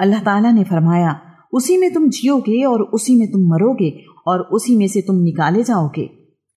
अल्लाह ताला ने फरमाया, उसी में तुम जियोगे और उसी में तुम मरोगे और उसी में से तुम निकाले जाओगे।